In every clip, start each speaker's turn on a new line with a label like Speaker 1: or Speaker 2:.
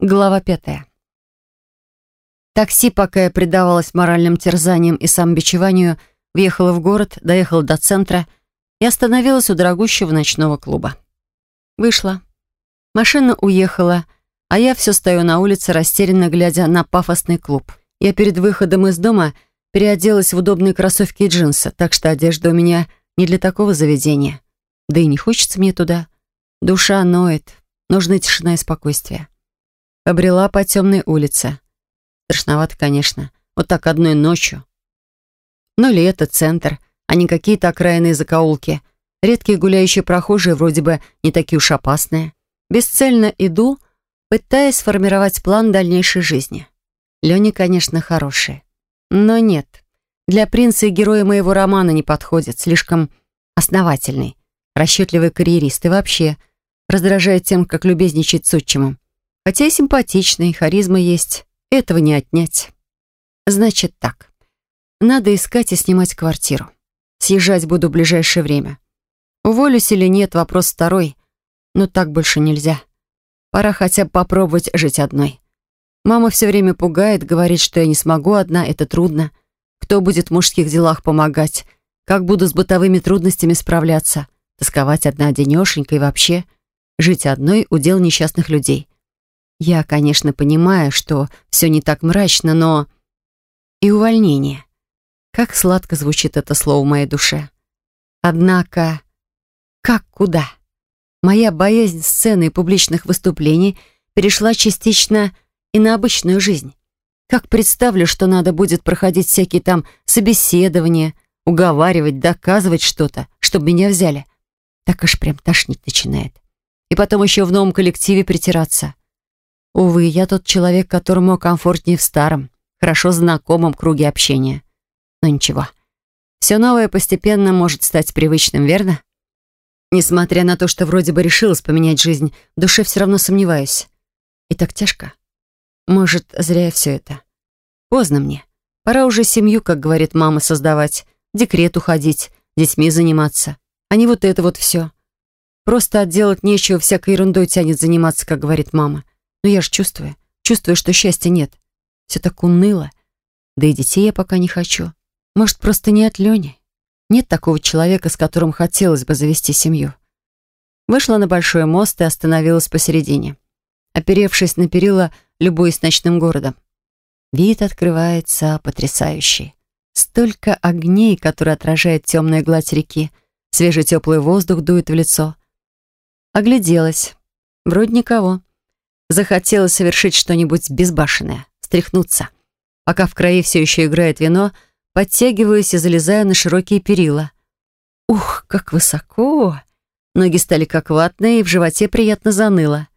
Speaker 1: Глава пятая. Такси, пока я предавалась моральным терзаниям и самобичеванию, въехала в город, доехала до центра и остановилась у дорогущего ночного клуба. Вышла. Машина уехала, а я все стою на улице, растерянно глядя на пафосный клуб. Я перед выходом из дома переоделась в удобные кроссовки и джинсы, так что одежда у меня не для такого заведения. Да и не хочется мне туда. Душа ноет, нужны тишина и спокойствие. Побрела по темной улице. Страшновато, конечно. Вот так одной ночью. Но лето, центр, а не какие-то окраинные закоулки. Редкие гуляющие прохожие вроде бы не такие уж опасные. Бесцельно иду, пытаясь сформировать план дальнейшей жизни. Леня, конечно, хороший. Но нет. Для принца и героя моего романа не подходит. Слишком основательный, расчетливый карьерист и вообще раздражает тем, как любезничать с отчимом. Хотя и симпатичный, харизма есть. Этого не отнять. Значит так. Надо искать и снимать квартиру. Съезжать буду в ближайшее время. Уволюсь или нет, вопрос второй. Но так больше нельзя. Пора хотя бы попробовать жить одной. Мама все время пугает, говорит, что я не смогу одна, это трудно. Кто будет в мужских делах помогать? Как буду с бытовыми трудностями справляться? Тосковать одна денешенька и вообще. Жить одной — удел несчастных людей. Я, конечно, понимаю, что все не так мрачно, но... И увольнение. Как сладко звучит это слово в моей душе. Однако, как куда? Моя боязнь сцены и публичных выступлений перешла частично и на обычную жизнь. Как представлю, что надо будет проходить всякие там собеседования, уговаривать, доказывать что-то, чтобы меня взяли. Так аж прям тошнить начинает. И потом еще в новом коллективе притираться. Увы, я тот человек, которому комфортнее в старом, хорошо знакомом круге общения. Но ничего. Все новое постепенно может стать привычным, верно? Несмотря на то, что вроде бы решилась поменять жизнь, в душе все равно сомневаюсь. И так тяжко. Может, зря я все это. Поздно мне. Пора уже семью, как говорит мама, создавать, декрет уходить, детьми заниматься. А не вот это вот все. Просто отделать нечего, всякой ерундой тянет заниматься, как говорит мама. Но я ж чувствую, чувствую, что счастья нет. Все так уныло. Да и детей я пока не хочу. Может, просто не от Лени. Нет такого человека, с которым хотелось бы завести семью. Вышла на большой мост и остановилась посередине. Оперевшись на перила, любуясь ночным городом. Вид открывается потрясающий. Столько огней, которые отражает темная гладь реки. Свежий теплый воздух дует в лицо. Огляделась. Вроде никого. Захотелось совершить что-нибудь безбашенное, стряхнуться. Пока в крови все еще играет вино, подтягиваюсь и залезаю на широкие перила. Ух, как высоко! Ноги стали как ватные, и в животе приятно заныло.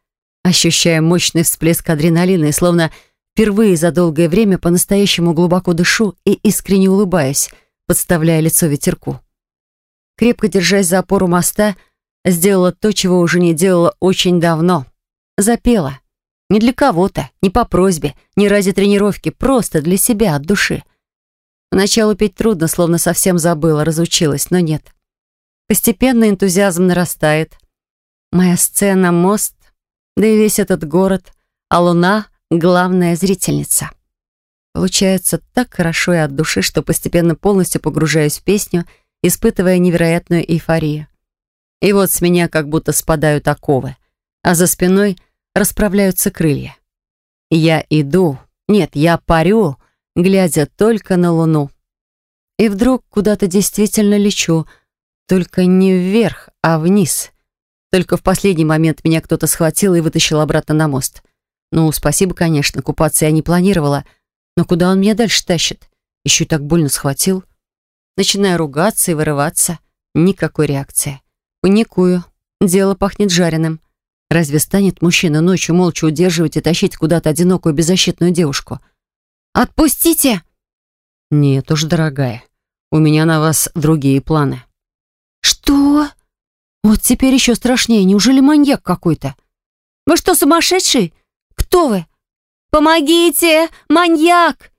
Speaker 1: Ощущая мощный всплеск адреналина и словно впервые за долгое время по-настоящему глубоко дышу и искренне улыбаюсь, подставляя лицо ветерку. Крепко держась за опору моста, сделала то, чего уже не делала очень давно. Запела. Не для кого-то, не по просьбе, не ради тренировки, просто для себя, от души. Поначалу петь трудно, словно совсем забыла, разучилась, но нет. Постепенно энтузиазм нарастает. Моя сцена — мост, да и весь этот город, а луна — главная зрительница. Получается так хорошо и от души, что постепенно полностью погружаюсь в песню, испытывая невероятную эйфорию. И вот с меня как будто спадают оковы, а за спиной — расправляются крылья. Я иду, нет, я парю, глядя только на луну. И вдруг куда-то действительно лечу, только не вверх, а вниз. Только в последний момент меня кто-то схватил и вытащил обратно на мост. Ну, спасибо, конечно, купаться я не планировала, но куда он меня дальше тащит? Еще и так больно схватил. Начинаю ругаться и вырываться. Никакой реакции. Паникую. Дело пахнет жареным. Разве станет мужчина ночью молча удерживать и тащить куда-то одинокую беззащитную девушку? «Отпустите!» «Нет уж, дорогая, у меня на вас другие планы».
Speaker 2: «Что? Вот теперь еще страшнее. Неужели маньяк какой-то? Вы что, сумасшедший? Кто вы? Помогите! Маньяк!»